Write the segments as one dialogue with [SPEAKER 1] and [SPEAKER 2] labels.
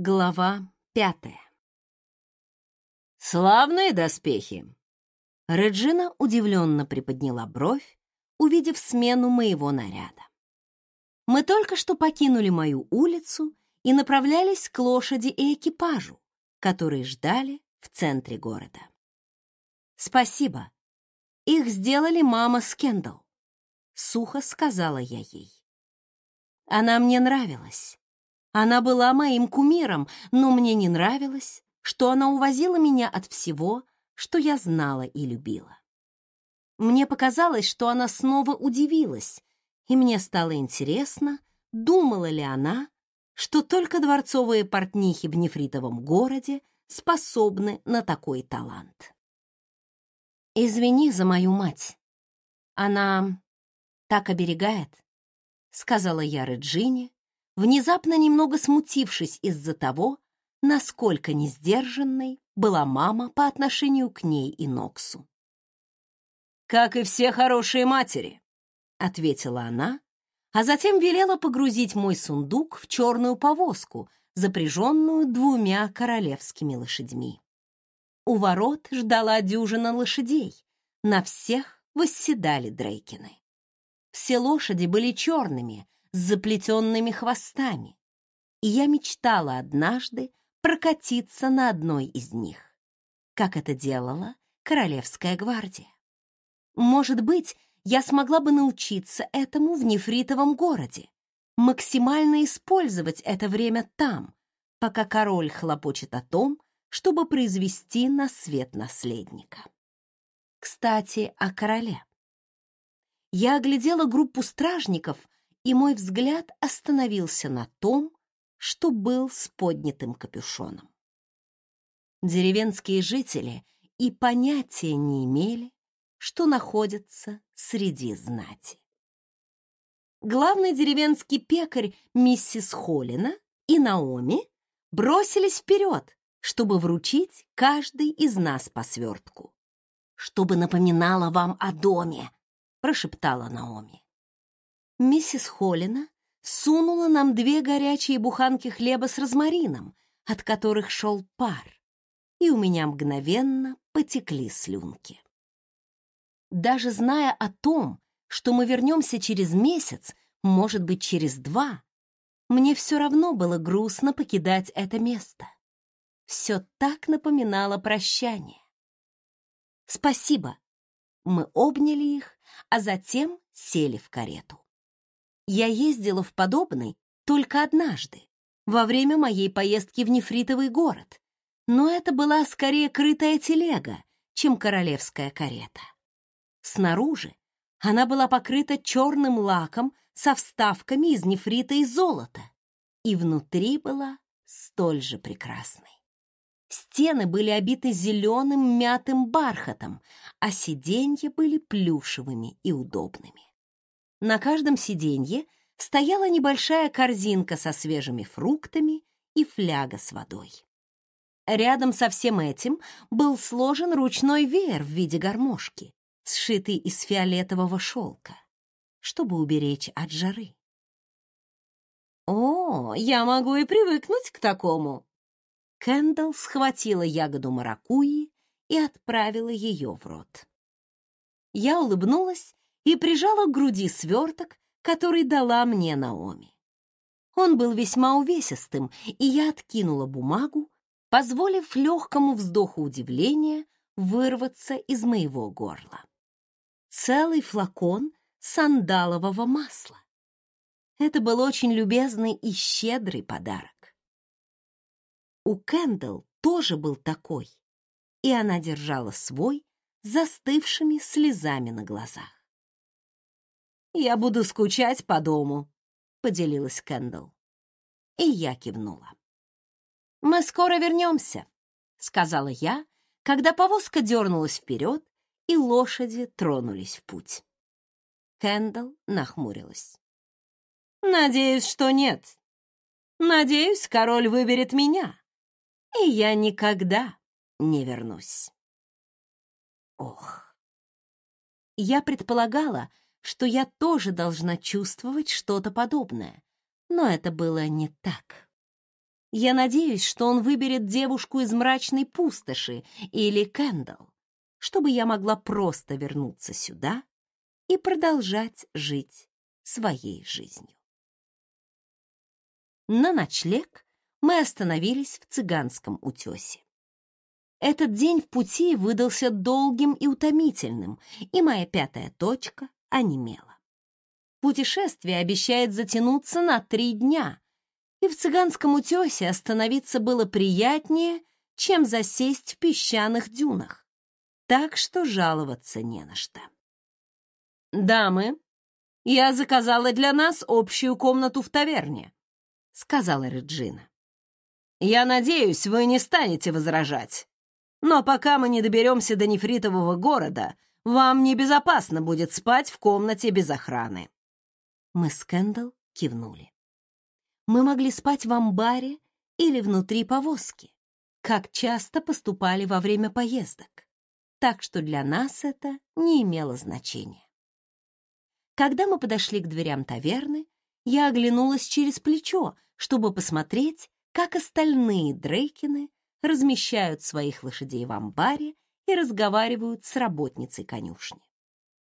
[SPEAKER 1] Глава пятая.
[SPEAKER 2] «Славные доспехи!»
[SPEAKER 1] Реджина удивленно приподняла бровь, увидев смену моего наряда. Мы только что покинули мою улицу и направлялись к лошади и экипажу, которые ждали в центре города. «Спасибо. Их сделали мама с Кендалл», — сухо сказала я ей. Она мне нравилась. Она была моим кумиром, но мне не нравилось, что она увозила меня от всего, что я знала и любила. Мне показалось, что она снова удивилась, и мне стало интересно, думала ли она, что только дворцовые портнихи в нефритовом городе способны на такой талант. «Извини за мою мать. Она так оберегает», — сказала я Реджине, внезапно немного смутившись из-за того, насколько несдержанной была мама по отношению к ней и Ноксу.
[SPEAKER 2] «Как и все хорошие матери», —
[SPEAKER 1] ответила она, а затем велела погрузить мой сундук в черную повозку, запряженную двумя королевскими лошадьми. У ворот ждала дюжина лошадей, на всех восседали Дрейкины. Все лошади были черными, с заплетенными хвостами, и я мечтала однажды прокатиться на одной из них, как это делала Королевская гвардия. Может быть, я смогла бы научиться этому в нефритовом городе, максимально использовать это время там, пока король хлопочет о том, чтобы произвести на свет наследника. Кстати, о короле. Я оглядела группу стражников, и мой взгляд остановился на том, что был с поднятым капюшоном. Деревенские жители и понятия не имели, что находятся среди знати. Главный деревенский пекарь миссис Холлина и Наоми бросились вперед, чтобы вручить каждый из нас по свертку. «Чтобы напоминало вам о доме», — прошептала Наоми миссис Холлина сунула нам две горячие буханки хлеба с розмарином, от которых шел пар, и у меня мгновенно потекли слюнки. Даже зная о том, что мы вернемся через месяц, может быть, через два, мне все равно было грустно покидать это место. Все так напоминало прощание. «Спасибо!» Мы обняли их, а затем сели в карету. Я ездила в подобный только однажды, во время моей поездки в нефритовый город, но это была скорее крытая телега, чем королевская карета. Снаружи она была покрыта черным лаком со вставками из нефрита и золота, и внутри была столь же прекрасной. Стены были обиты зеленым мятым бархатом, а сиденья были плюшевыми и удобными. На каждом сиденье стояла небольшая корзинка со свежими фруктами и фляга с водой. Рядом со всем этим был сложен ручной веер в виде гармошки, сшитый из фиолетового шелка, чтобы уберечь от жары. «О, я могу и привыкнуть к такому!» Кэндалл схватила ягоду маракуйи и отправила ее в рот. Я улыбнулась и прижала к груди сверток, который дала мне Наоми. Он был весьма увесистым, и я откинула бумагу, позволив легкому вздоху удивления вырваться из моего горла. Целый флакон сандалового масла. Это был очень любезный и щедрый подарок. У Кэндалл тоже был такой, и она держала свой застывшими слезами на глазах. «Я буду скучать по дому», — поделилась Кэндалл. И я кивнула. «Мы скоро вернемся», — сказала я, когда повозка дернулась вперед, и лошади тронулись в путь. Кэндалл нахмурилась. «Надеюсь, что нет. Надеюсь, король выберет меня, и я никогда не вернусь». Ох. Я предполагала, что я тоже должна чувствовать что-то подобное, но это было не так. Я надеюсь, что он выберет девушку из мрачной пустоши или Кэндалл, чтобы я могла просто вернуться сюда и продолжать жить своей жизнью. На ночлег мы остановились в цыганском утесе. Этот день в пути выдался долгим и утомительным, и моя пятая точка онемела. Путешествие обещает затянуться на три дня, и в цыганском утесе остановиться было приятнее, чем засесть в песчаных дюнах. Так что жаловаться не на что.
[SPEAKER 2] «Дамы, я заказала для нас общую комнату в таверне», — сказала Реджина. «Я надеюсь, вы не станете возражать. Но пока мы не доберемся до нефритового города, вам небезопасно будет спать в комнате без охраны».
[SPEAKER 1] Мы с Кэндалл кивнули мы могли спать в амбаре или внутри повозки, как часто поступали во время поездок, так что для нас это не имело значения. Когда мы подошли к дверям таверны, я оглянулась через плечо, чтобы посмотреть, как остальные Дрейкины размещают своих лошадей в амбаре и разговаривают с работницей конюшни.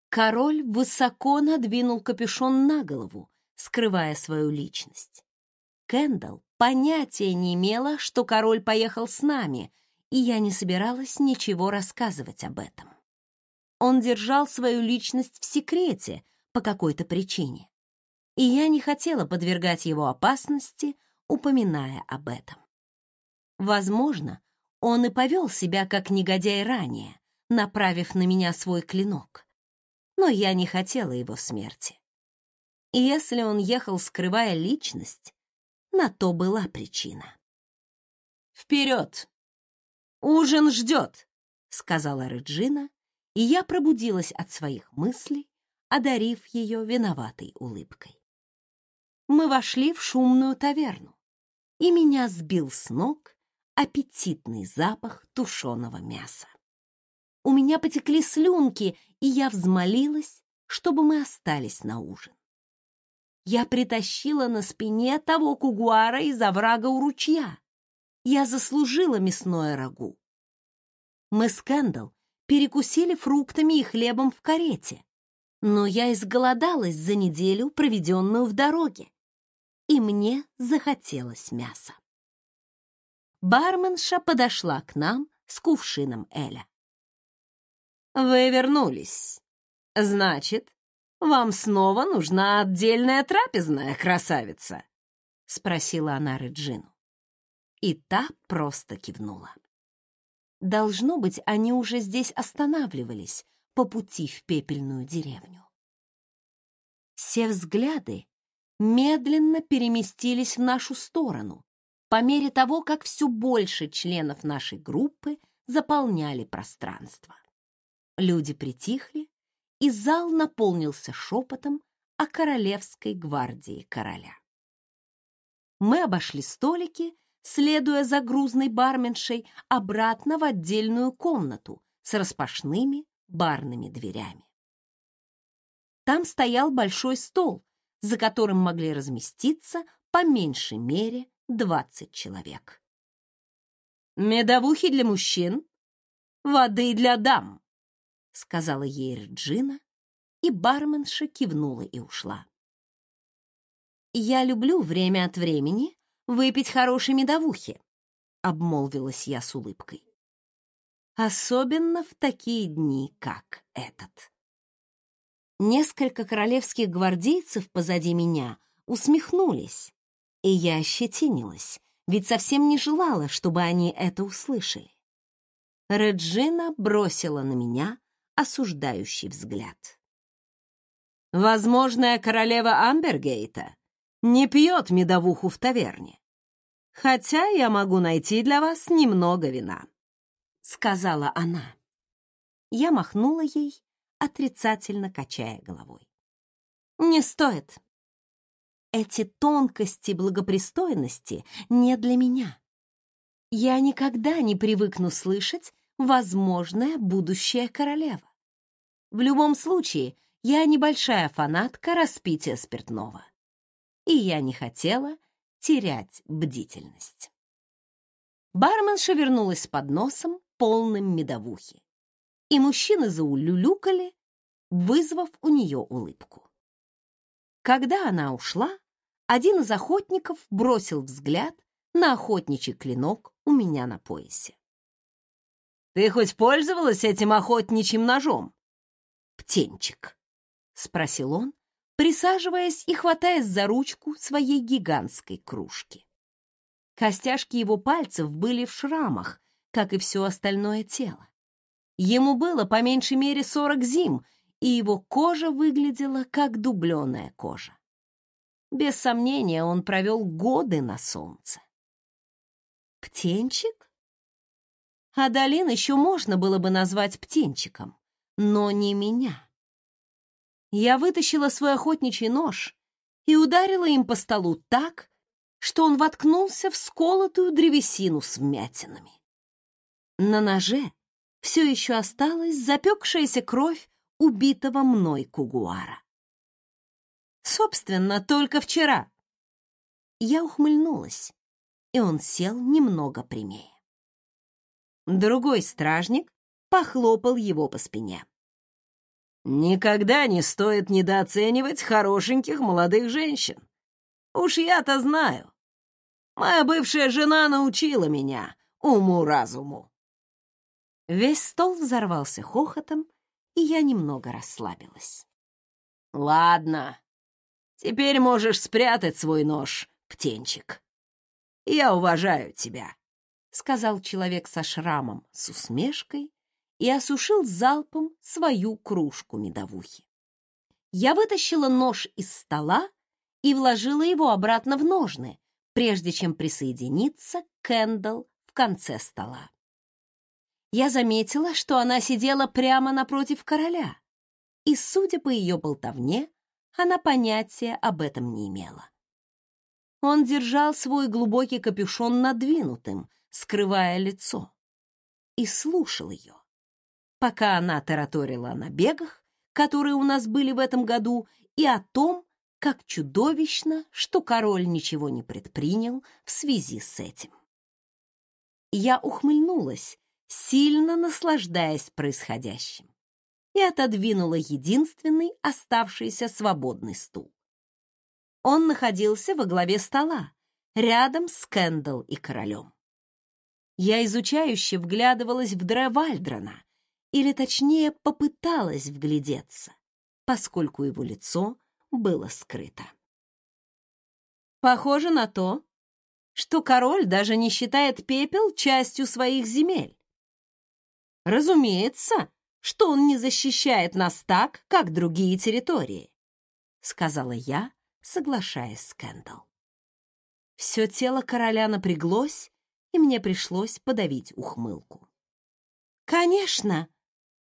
[SPEAKER 1] Король высоко надвинул капюшон на голову, скрывая свою личность. Кэндалл понятия не имела, что король поехал с нами, и я не собиралась ничего рассказывать об этом. Он держал свою личность в секрете по какой-то причине, и я не хотела подвергать его опасности, упоминая об этом. Возможно, он и повел себя как негодяй ранее, направив на меня свой клинок, но я не хотела его смерти. И если он ехал, скрывая личность, на то была причина.
[SPEAKER 2] «Вперед! Ужин ждет!» — сказала Реджина, и я пробудилась от своих мыслей, одарив ее виноватой улыбкой.
[SPEAKER 1] Мы вошли в шумную таверну, и меня сбил с ног аппетитный запах тушеного мяса. У меня потекли слюнки, и я взмолилась, чтобы мы остались на ужин я притащила на спине того кугуара из оврага у ручья. Я заслужила мясное рагу. Мы с Кэндалл перекусили фруктами и хлебом в карете, но я изголодалась за неделю, проведенную в дороге, и мне захотелось мяса. Барменша подошла к нам с кувшином Эля.
[SPEAKER 2] «Вы вернулись. Значит, вам снова нужна отдельная трапезная, красавица?» — спросила она Реджину.
[SPEAKER 1] И та просто кивнула. Должно быть, они уже здесь останавливались по пути в пепельную деревню. Все взгляды медленно переместились в нашу сторону по мере того, как все больше членов нашей группы заполняли пространство. Люди притихли и зал наполнился шепотом о королевской гвардии короля. Мы обошли столики, следуя за грузной барменшей обратно в отдельную комнату с распашными барными дверями. Там стоял большой стол, за которым могли разместиться по меньшей мере 20 человек.
[SPEAKER 2] «Медовухи для мужчин, воды для дам», —
[SPEAKER 1] сказала ей Реджина, и барменша кивнула и ушла. «Я люблю время от времени выпить хорошей медовухи», — обмолвилась я с улыбкой. «Особенно в такие дни, как этот». Несколько королевских гвардейцев позади меня усмехнулись, и я ощетинилась, ведь совсем не желала, чтобы они это услышали. Реджина бросила на меня осуждающий взгляд.
[SPEAKER 2] Возможная королева Амбергейта не пьет медовуху в таверне. Хотя я могу найти для вас немного вина, — сказала она.
[SPEAKER 1] Я махнула ей, отрицательно качая головой. Не стоит. Эти тонкости благопристойности не для меня. Я никогда не привыкну слышать возможная будущая королева. В любом случае, я небольшая фанатка распития спиртного. И я не хотела терять бдительность. Барменша вернулась с подносом, полным медовухи. И мужчины заулюлюкали, вызвав у нее улыбку. Когда она ушла, один из охотников бросил взгляд на охотничий клинок у меня на поясе.
[SPEAKER 2] «Ты хоть пользовалась этим охотничьим ножом?»
[SPEAKER 1] «Птенчик», — спросил он, присаживаясь и хватаясь за ручку своей гигантской кружки. Костяшки его пальцев были в шрамах, как и все остальное тело. Ему было по меньшей мере сорок зим, и его кожа выглядела как дубленая кожа. Без сомнения, он провел годы на солнце. Птенчик? Адалин еще можно было бы назвать птенчиком, но не меня. Я вытащила свой охотничий нож и ударила им по столу так, что он воткнулся в сколотую древесину с вмятинами. На ноже все еще осталась запекшаяся кровь убитого мной кугуара. Собственно, только вчера. Я ухмыльнулась, и он сел немного прямее. Другой стражник похлопал его по спине.
[SPEAKER 2] Никогда не стоит недооценивать хорошеньких молодых женщин. Уж я-то знаю. Моя бывшая жена научила меня уму-разуму.
[SPEAKER 1] Весь стол взорвался хохотом, и я немного расслабилась.
[SPEAKER 2] Ладно, теперь можешь спрятать свой нож, птенчик. Я уважаю тебя, — сказал человек со шрамом с усмешкой и осушил залпом свою кружку медовухи.
[SPEAKER 1] Я вытащила нож из стола и вложила его обратно в ножны, прежде чем присоединиться к Кэндалл в конце стола. Я заметила, что она сидела прямо напротив короля, и, судя по ее болтовне, она понятия об этом не имела. Он держал свой глубокий капюшон надвинутым, скрывая лицо, и слушал ее пока она тараторила о набегах, которые у нас были в этом году, и о том, как чудовищно, что король ничего не предпринял в связи с этим. Я ухмыльнулась, сильно наслаждаясь происходящим, и отодвинула единственный оставшийся свободный стул. Он находился во главе стола, рядом с Кэндалл и королем. Я изучающе вглядывалась в Древальдрона, или точнее попыталась вглядеться, поскольку его лицо было скрыто. Похоже на то, что король даже не считает пепел частью своих земель. Разумеется, что он не защищает нас так, как другие территории, сказала я, соглашаясь с Кэндалл. Все тело короля напряглось, и мне пришлось подавить ухмылку. Конечно,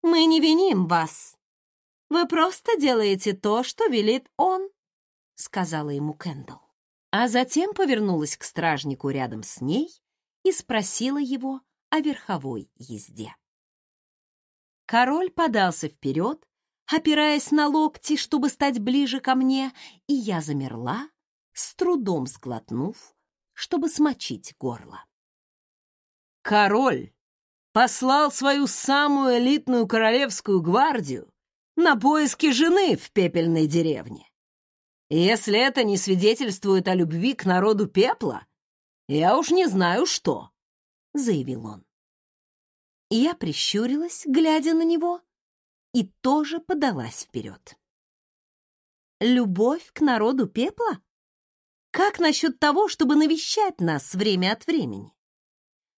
[SPEAKER 1] мы не виним вас. Вы просто делаете то, что велит он, сказала ему Кэндалл. А затем повернулась к стражнику рядом с ней и спросила его о верховой езде. Король подался вперед, опираясь на локти, чтобы стать ближе ко мне, и я замерла, с трудом сглотнув, чтобы смочить горло.
[SPEAKER 2] «Король послал свою самую элитную королевскую гвардию на поиски жены в пепельной деревне. Если это не свидетельствует о любви к народу пепла, я уж не знаю что, — заявил он.
[SPEAKER 1] Я прищурилась, глядя на него, и тоже подалась вперед. Любовь к народу пепла? Как насчет того, чтобы навещать нас время от времени?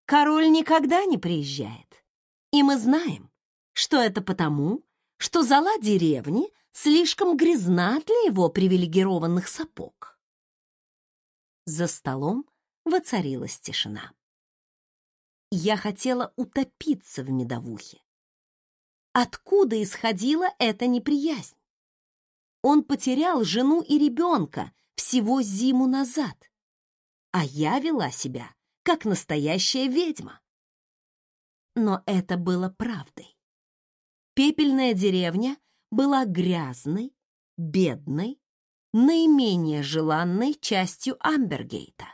[SPEAKER 1] Король никогда не приезжает. И мы знаем, что это потому, что зала деревни слишком грязна для его привилегированных сапог. За столом воцарилась тишина. Я хотела утопиться в медовухе. Откуда исходила эта неприязнь? Он потерял жену и ребенка всего зиму назад, а я вела себя как настоящая ведьма. Но это было правдой. Пепельная деревня была грязной, бедной, наименее желанной частью Амбергейта.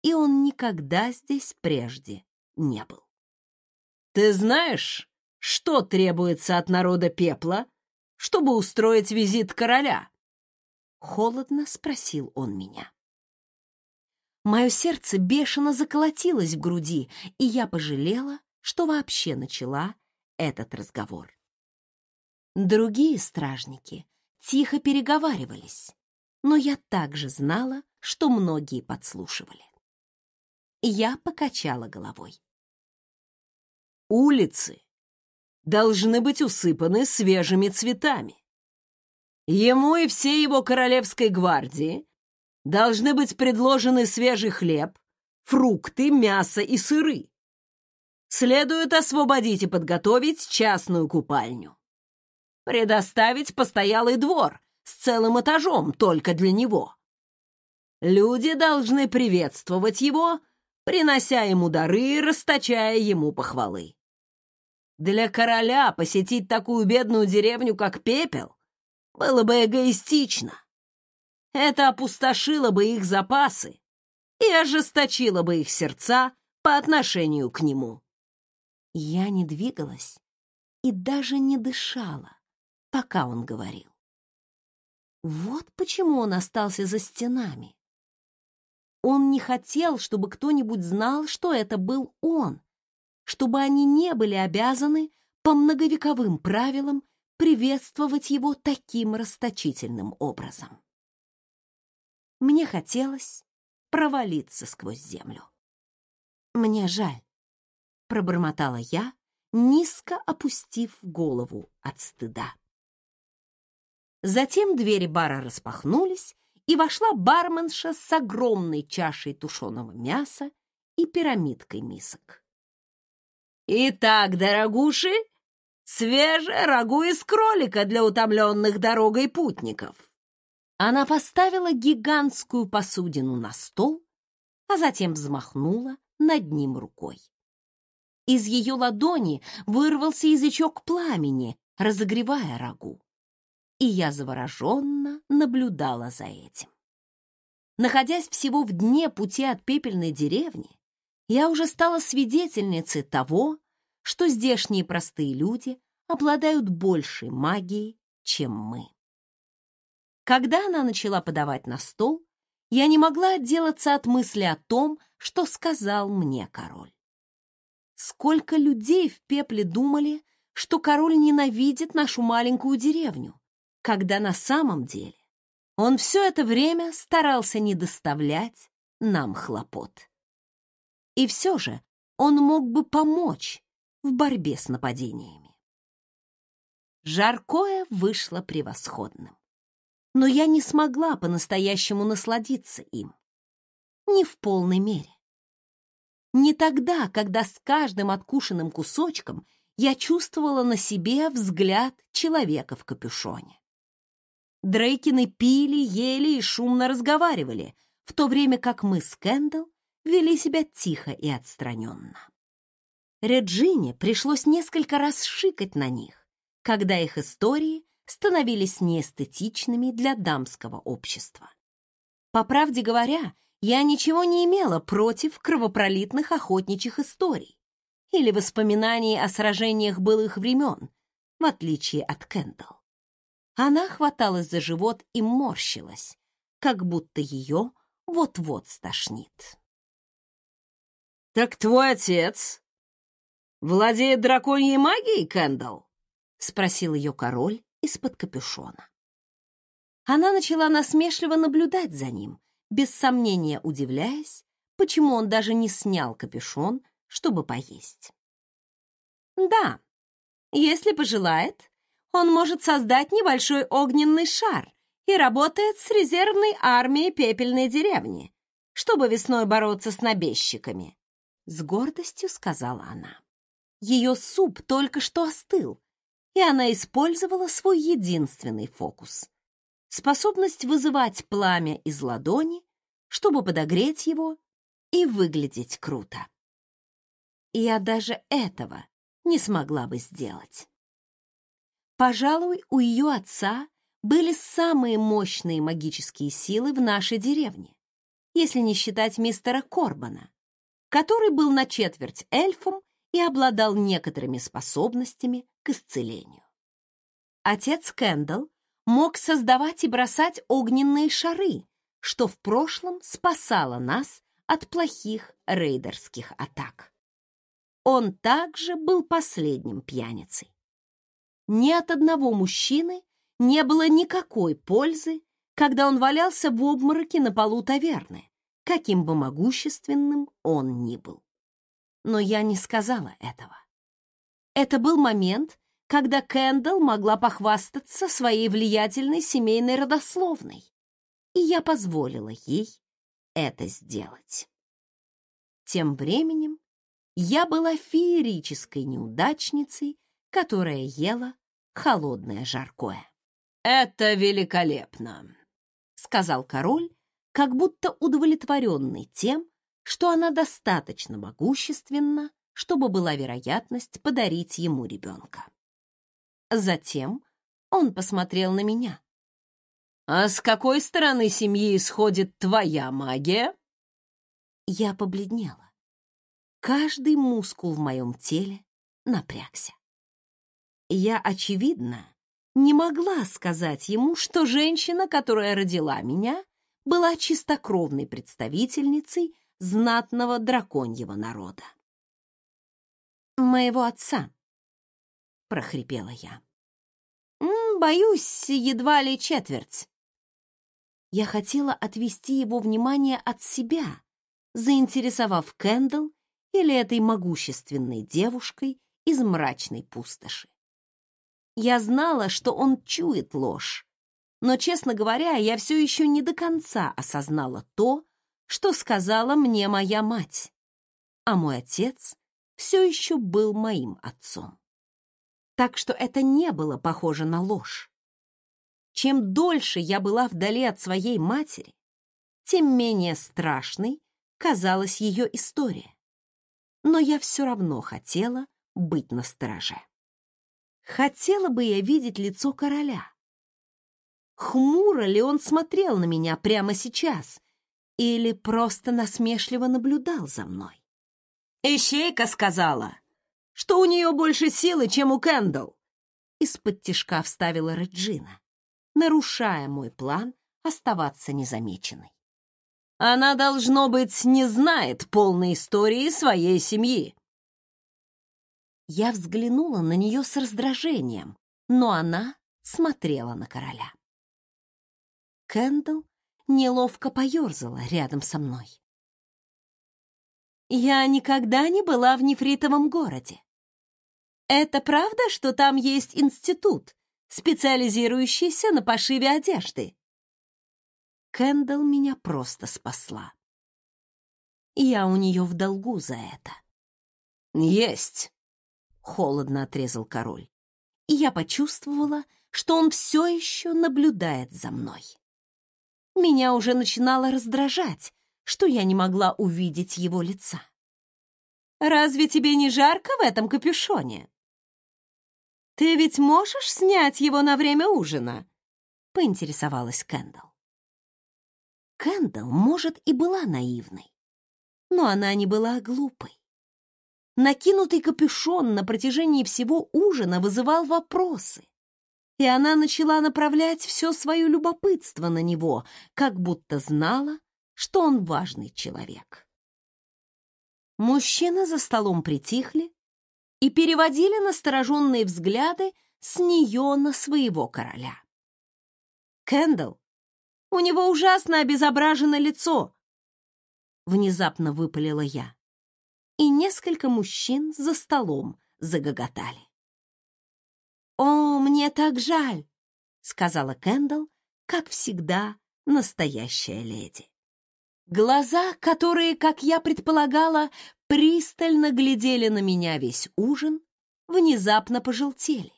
[SPEAKER 1] и он никогда здесь прежде не был.
[SPEAKER 2] «Ты знаешь, что требуется от народа пепла, чтобы устроить визит короля?»
[SPEAKER 1] Холодно спросил он меня. Мое сердце бешено заколотилось в груди, и я пожалела, что вообще начала этот разговор. Другие стражники тихо переговаривались, но я также знала, что многие подслушивали. Я покачала головой.
[SPEAKER 2] Улицы должны быть усыпаны свежими цветами. Ему и всей его королевской гвардии должны быть предложены свежий хлеб, фрукты, мясо и сыры. Следует освободить и подготовить частную купальню. Предоставить постоялый двор с целым этажом только для него. Люди должны приветствовать его, принося ему дары и расточая ему похвалы. Для короля посетить такую бедную деревню, как Пепел, было бы эгоистично. Это опустошило бы их запасы и ожесточило бы их сердца по отношению к нему.
[SPEAKER 1] Я не двигалась и даже не дышала, пока он говорил. Вот почему он остался за стенами. Он не хотел, чтобы кто-нибудь знал, что это был он, чтобы они не были обязаны по многовековым правилам приветствовать его таким расточительным образом. Мне хотелось провалиться сквозь землю. «Мне жаль», — пробормотала я, низко опустив голову от стыда. Затем двери бара распахнулись, и вошла барменша с огромной чашей тушеного мяса и пирамидкой мисок.
[SPEAKER 2] «Итак, дорогуши, свежее рагу из кролика для утомленных дорогой путников!»
[SPEAKER 1] Она поставила гигантскую посудину на стол, а затем взмахнула над ним рукой. Из ее ладони вырвался язычок пламени, разогревая рагу и я завороженно наблюдала за этим. Находясь всего в дне пути от пепельной деревни, я уже стала свидетельницей того, что здешние простые люди обладают большей магией, чем мы. Когда она начала подавать на стол, я не могла отделаться от мысли о том, что сказал мне король. Сколько людей в пепле думали, что король ненавидит нашу маленькую деревню, когда на самом деле он все это время старался не доставлять нам хлопот. И все же он мог бы помочь в борьбе с нападениями. Жаркое вышло превосходным, но я не смогла по-настоящему насладиться им. Не в полной мере. Не тогда, когда с каждым откушенным кусочком я чувствовала на себе взгляд человека в капюшоне. Дрейкины пили, ели и шумно разговаривали, в то время как мы с Кэндалл вели себя тихо и отстраненно. Реджине пришлось несколько раз шикать на них, когда их истории становились неэстетичными для дамского общества. По правде говоря, я ничего не имела против кровопролитных охотничьих историй или воспоминаний о сражениях былых времен, в отличие от Кэндалл. Она хваталась за живот и морщилась, как будто ее вот-вот стошнит.
[SPEAKER 2] «Так твой отец владеет драконьей магией, Кэндалл?» — спросил ее король из-под капюшона.
[SPEAKER 1] Она начала насмешливо наблюдать за ним, без сомнения удивляясь, почему он даже не снял капюшон, чтобы поесть. «Да, если пожелает, он может создать небольшой огненный шар и работает с резервной армией пепельной деревни, чтобы весной бороться с набежчиками. С гордостью сказала она. Ее суп только что остыл, и она использовала свой единственный фокус — способность вызывать пламя из ладони, чтобы подогреть его и выглядеть круто. Я даже этого не смогла бы сделать. Пожалуй, у ее отца были самые мощные магические силы в нашей деревне, если не считать мистера Корбана, который был на четверть эльфом и обладал некоторыми способностями к исцелению. Отец Кэндалл мог создавать и бросать огненные шары, что в прошлом спасало нас от плохих рейдерских атак. Он также был последним пьяницей. Ни от одного мужчины не было никакой пользы, когда он валялся в обмороке на полу таверны, каким бы могущественным он ни был. Но я не сказала этого. Это был момент, когда Кэндалл могла похвастаться своей влиятельной семейной родословной, и я позволила ей это сделать. Тем временем я была феерической неудачницей, которая ела холодное жаркое.
[SPEAKER 2] «Это великолепно», — сказал король, как будто удовлетворенный тем, что она достаточно могущественна, чтобы была вероятность подарить ему ребенка. Затем он посмотрел на меня. «А с какой стороны семьи исходит твоя магия?»
[SPEAKER 1] Я побледнела. Каждый мускул в моем теле напрягся. Я, очевидно, не могла сказать ему, что женщина, которая родила меня, была чистокровной представительницей знатного драконьего народа. «Моего отца», — прохрипела я. «Боюсь, едва ли четверть». Я хотела отвести его внимание от себя, заинтересовав Кэндл или этой могущественной девушкой из мрачной пустоши. Я знала, что он чует ложь, но, честно говоря, я все еще не до конца осознала то, что сказала мне моя мать, а мой отец все еще был моим отцом. Так что это не было похоже на ложь. Чем дольше я была вдали от своей матери, тем менее страшной казалась ее история. Но я все равно хотела быть настороже. Хотела бы я видеть лицо короля. Хмуро ли он смотрел на меня прямо сейчас или просто насмешливо наблюдал за мной?
[SPEAKER 2] «Ищейка сказала, что у нее больше силы, чем у Кэндалл!»
[SPEAKER 1] Из-под тишка вставила Реджина, нарушая мой план оставаться незамеченной.
[SPEAKER 2] «Она, должно быть, не знает полной истории своей семьи!»
[SPEAKER 1] Я взглянула на нее с раздражением, но она смотрела на короля. Кэндл неловко поерзала рядом со мной. «Я никогда не была в нефритовом городе. Это правда, что там есть институт, специализирующийся на пошиве одежды?» Кэндл меня просто спасла. Я у нее в долгу за это.
[SPEAKER 2] «Есть», —
[SPEAKER 1] холодно отрезал король. И я почувствовала, что он все еще наблюдает за мной. Меня уже начинало раздражать, что я не могла увидеть его лица. «Разве тебе не жарко в этом капюшоне?» «Ты ведь можешь снять его на время ужина?» — поинтересовалась Кэндалл. Кэндалл, может, и была наивной, но она не была глупой. Накинутый капюшон на протяжении всего ужина вызывал вопросы и она начала направлять все свое любопытство на него, как будто знала, что он важный человек. Мужчины за столом притихли и переводили настороженные взгляды с нее на своего короля. «Кэндалл, у него ужасно обезображено лицо!» Внезапно выпалила я, и несколько мужчин за столом загоготали. «О, мне так жаль!» — сказала Кэндалл, как всегда, настоящая леди. Глаза, которые, как я предполагала, пристально глядели на меня весь ужин, внезапно пожелтели,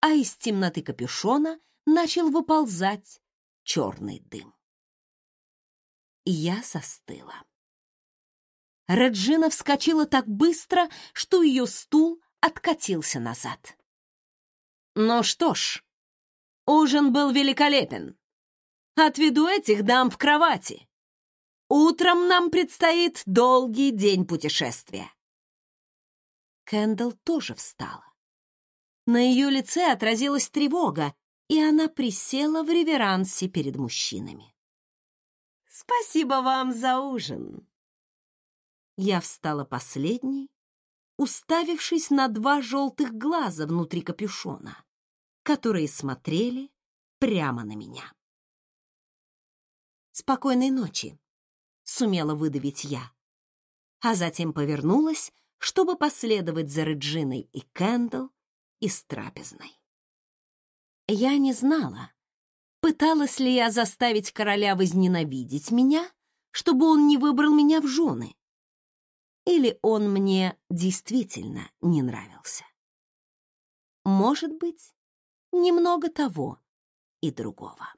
[SPEAKER 1] а из темноты капюшона начал выползать черный дым. И я застыла. Реджина вскочила так быстро, что ее стул откатился назад.
[SPEAKER 2] Ну что ж, ужин был великолепен. Отведу этих дам в кровати.
[SPEAKER 1] Утром нам предстоит долгий день путешествия. Кэндалл тоже встала. На ее лице отразилась тревога, и она присела в реверансе перед мужчинами. «Спасибо вам за ужин!» Я встала последней, уставившись на два желтых глаза внутри капюшона, которые смотрели прямо на меня. «Спокойной ночи!» — сумела выдавить я, а затем повернулась, чтобы последовать за Реджиной и Кэндл из трапезной. Я не знала, пыталась ли я заставить короля возненавидеть меня, чтобы он не выбрал меня в жены, или он мне действительно не нравился. Может быть, немного того и другого.